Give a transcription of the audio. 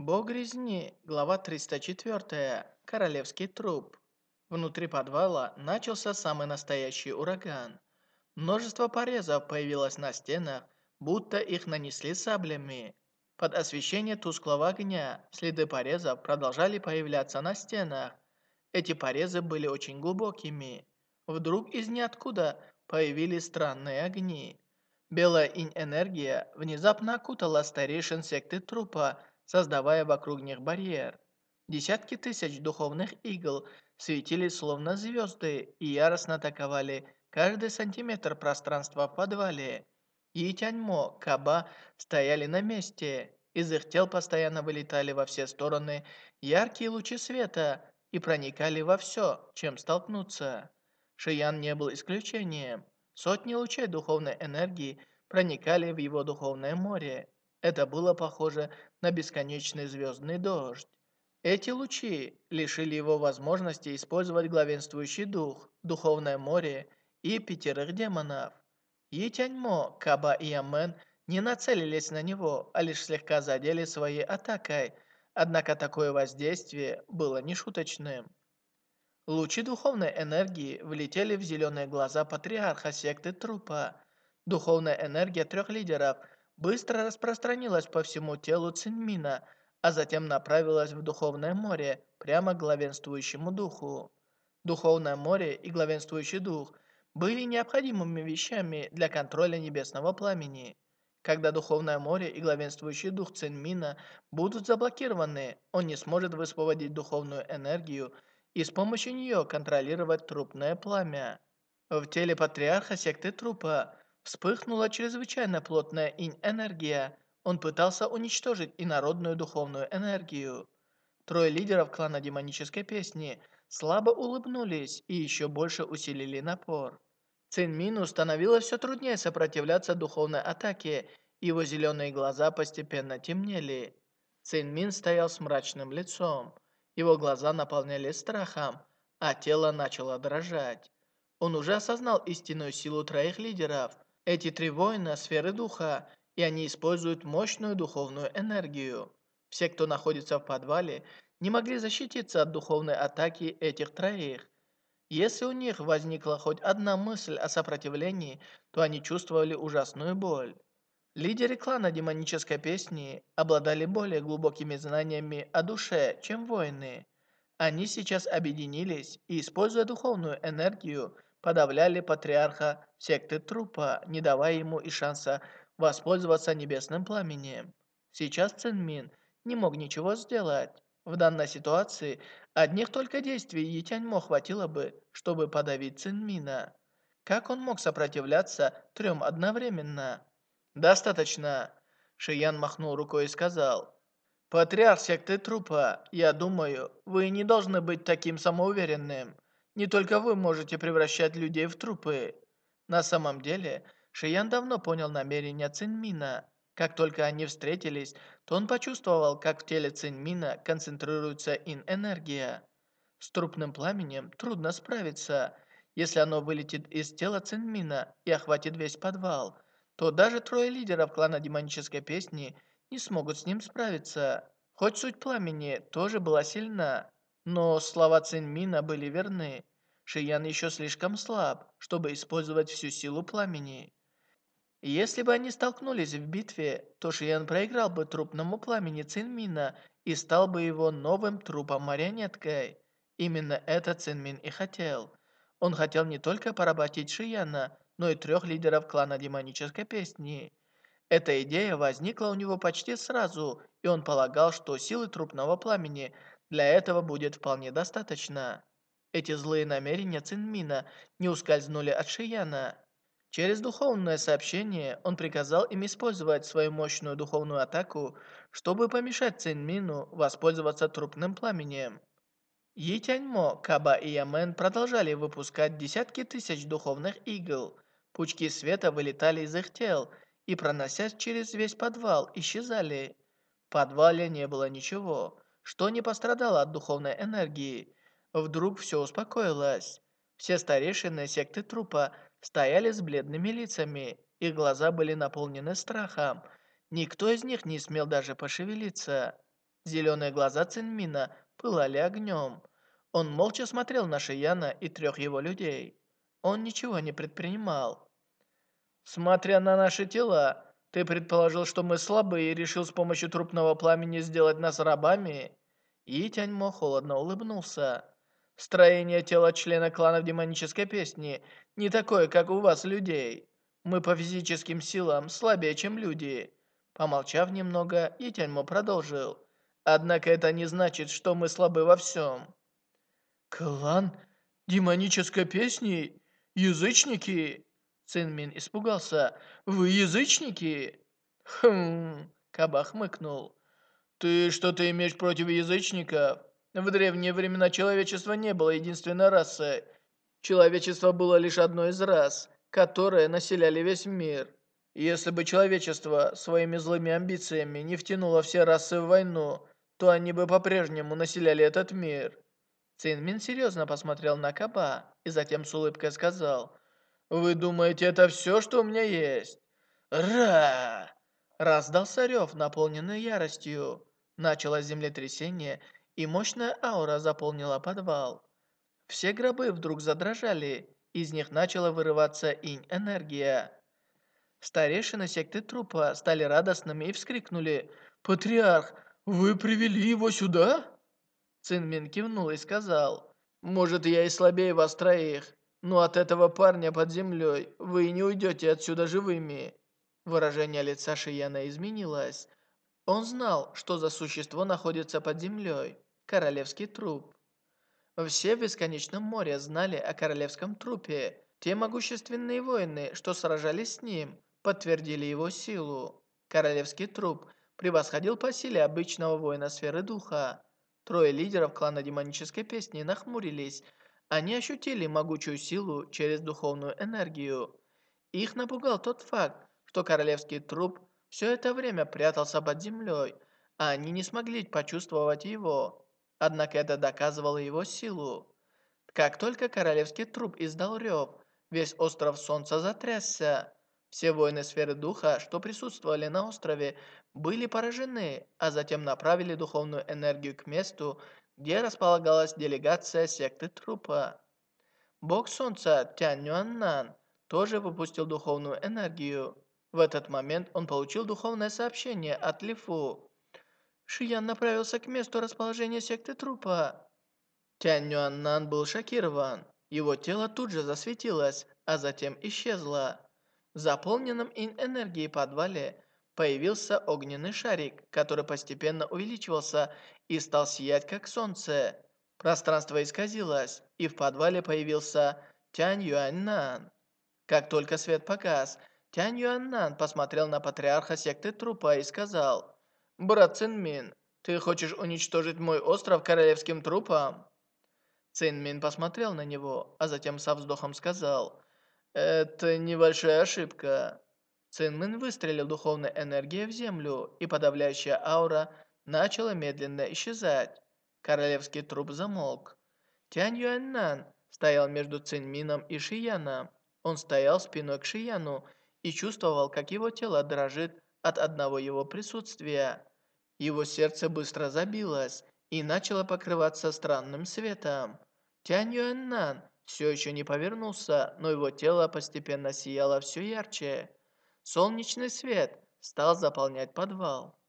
Бог резни, глава 304, королевский труп. Внутри подвала начался самый настоящий ураган. Множество порезов появилось на стенах, будто их нанесли саблями. Под освещение тусклого огня следы порезов продолжали появляться на стенах. Эти порезы были очень глубокими. Вдруг из ниоткуда появились странные огни. Белая инь-энергия внезапно окутала старейшин секты трупа, создавая вокруг них барьер. Десятки тысяч духовных игл светились словно звезды и яростно атаковали каждый сантиметр пространства в подвале. И Тяньмо, Каба стояли на месте. Из их тел постоянно вылетали во все стороны яркие лучи света и проникали во все, чем столкнуться. Шиян не был исключением. Сотни лучей духовной энергии проникали в его духовное море. Это было похоже на бесконечный звездный дождь. Эти лучи лишили его возможности использовать главенствующий дух, духовное море и пятерых демонов. Етяньмо, Каба и Ямен не нацелились на него, а лишь слегка задели своей атакой, однако такое воздействие было нешуточным. Лучи духовной энергии влетели в зеленые глаза патриарха секты трупа. Духовная энергия трех лидеров – быстро распространилась по всему телу Цинмина, а затем направилась в Духовное море, прямо к главенствующему духу. Духовное море и главенствующий дух были необходимыми вещами для контроля небесного пламени. Когда Духовное море и главенствующий дух Цинмина будут заблокированы, он не сможет высвободить духовную энергию и с помощью нее контролировать трупное пламя. В теле патриарха секты трупа Вспыхнула чрезвычайно плотная инь-энергия. Он пытался уничтожить инородную духовную энергию. Трое лидеров клана демонической песни слабо улыбнулись и еще больше усилили напор. Цинмину становилось все труднее сопротивляться духовной атаке, его зеленые глаза постепенно темнели. Цинмин стоял с мрачным лицом. Его глаза наполнялись страхом, а тело начало дрожать. Он уже осознал истинную силу троих лидеров – эти три воина – сферы духа, и они используют мощную духовную энергию. Все, кто находится в подвале, не могли защититься от духовной атаки этих троих. Если у них возникла хоть одна мысль о сопротивлении, то они чувствовали ужасную боль. Лидеры клана демонической песни обладали более глубокими знаниями о душе, чем воины. Они сейчас объединились и, используя духовную энергию, подавляли патриарха секты трупа, не давая ему и шанса воспользоваться небесным пламенем. Сейчас Цинмин не мог ничего сделать. В данной ситуации одних только действий Етяньмо хватило бы, чтобы подавить Цинмина. Как он мог сопротивляться трем одновременно? «Достаточно!» Шиян махнул рукой и сказал. «Патриарх секты трупа, я думаю, вы не должны быть таким самоуверенным. Не только вы можете превращать людей в трупы. На самом деле, Шиян давно понял намерения Цинмина. Как только они встретились, то он почувствовал, как в теле Цинмина концентрируется ин-энергия. С трупным пламенем трудно справиться. Если оно вылетит из тела Цинмина и охватит весь подвал, то даже трое лидеров клана демонической песни не смогут с ним справиться. Хоть суть пламени тоже была сильна, но слова Цинмина были верны. Шиян еще слишком слаб, чтобы использовать всю силу пламени. Если бы они столкнулись в битве, то Шиян проиграл бы трупному пламени Цинмина и стал бы его новым трупом-марионеткой. Именно это Цинмин и хотел. Он хотел не только поработить Шияна, но и трех лидеров клана демонической песни. Эта идея возникла у него почти сразу, и он полагал, что силы трупного пламени для этого будет вполне достаточно. Эти злые намерения Цинмина не ускользнули от Шияна. Через духовное сообщение он приказал им использовать свою мощную духовную атаку, чтобы помешать Цинмину воспользоваться трупным пламенем. Етяньмо, Каба и Ямен продолжали выпускать десятки тысяч духовных игл. Пучки света вылетали из их тел и, проносясь через весь подвал, исчезали. В подвале не было ничего, что не пострадало от духовной энергии. Вдруг все успокоилось. Все старейшины секты трупа стояли с бледными лицами, их глаза были наполнены страхом. Никто из них не смел даже пошевелиться. Зеленые глаза Цинмина пылали огнем. Он молча смотрел на Шияна и трех его людей. Он ничего не предпринимал. «Смотря на наши тела, ты предположил, что мы слабые и решил с помощью трупного пламени сделать нас рабами?» И Тяньмо холодно улыбнулся. «Строение тела члена клана демонической песни не такое, как у вас, людей. Мы по физическим силам слабее, чем люди». Помолчав немного, Итяньмо продолжил. Однако это не значит, что мы слабы во всем. Клан демонической песни? Язычники? Цинмин испугался. Вы язычники? Хм, Каба хмыкнул. Ты что-то имеешь против язычников? В древние времена человечество не было единственной расой. Человечество было лишь одной из рас, которые населяли весь мир. Если бы человечество своими злыми амбициями не втянуло все расы в войну, то они бы по-прежнему населяли этот мир. Цинмин серьезно посмотрел на Каба и затем с улыбкой сказал, «Вы думаете, это все, что у меня есть?» «Ра!» Раздался рев, наполненный яростью. Началось землетрясение, и мощная аура заполнила подвал. Все гробы вдруг задрожали, из них начала вырываться инь-энергия. Старейшины секты трупа стали радостными и вскрикнули «Патриарх, «Вы привели его сюда?» Цинмин кивнул и сказал, «Может, я и слабее вас троих, но от этого парня под землей вы не уйдете отсюда живыми». Выражение лица Шияна изменилось. Он знал, что за существо находится под землей. Королевский труп. Все в Бесконечном море знали о королевском трупе. Те могущественные воины, что сражались с ним, подтвердили его силу. Королевский труп – превосходил по силе обычного воина сферы духа. Трое лидеров клана демонической песни нахмурились. Они ощутили могучую силу через духовную энергию. Их напугал тот факт, что королевский труп все это время прятался под землей, а они не смогли почувствовать его. Однако это доказывало его силу. Как только королевский труп издал рев, весь остров Солнца затрясся. Все воины сферы духа, что присутствовали на острове, были поражены, а затем направили духовную энергию к месту, где располагалась делегация секты трупа. Бог Солнца Тянь Юаннан тоже выпустил духовную энергию. В этот момент он получил духовное сообщение от Лифу. Шиян направился к месту расположения секты трупа. Тянь Юаннан был шокирован. Его тело тут же засветилось, а затем исчезло. В заполненном энергией подвале появился огненный шарик, который постепенно увеличивался и стал сиять как солнце. Пространство исказилось, и в подвале появился Тянь Юаньнан. Как только свет погас, Тянь Юаньнан посмотрел на патриарха секты трупа и сказал, «Брат Цинмин, ты хочешь уничтожить мой остров королевским трупом?» Цинмин посмотрел на него, а затем со вздохом сказал, это небольшая ошибка. Цинмин выстрелил духовной энергией в землю, и подавляющая аура начала медленно исчезать. Королевский труп замолк. Тянь Юаньнан стоял между Цинмином и Шияном. Он стоял спиной к Шияну и чувствовал, как его тело дрожит от одного его присутствия. Его сердце быстро забилось и начало покрываться странным светом. Тянь Юаньнан все еще не повернулся, но его тело постепенно сияло все ярче. Солнечный свет стал заполнять подвал.